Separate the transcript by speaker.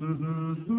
Speaker 1: سن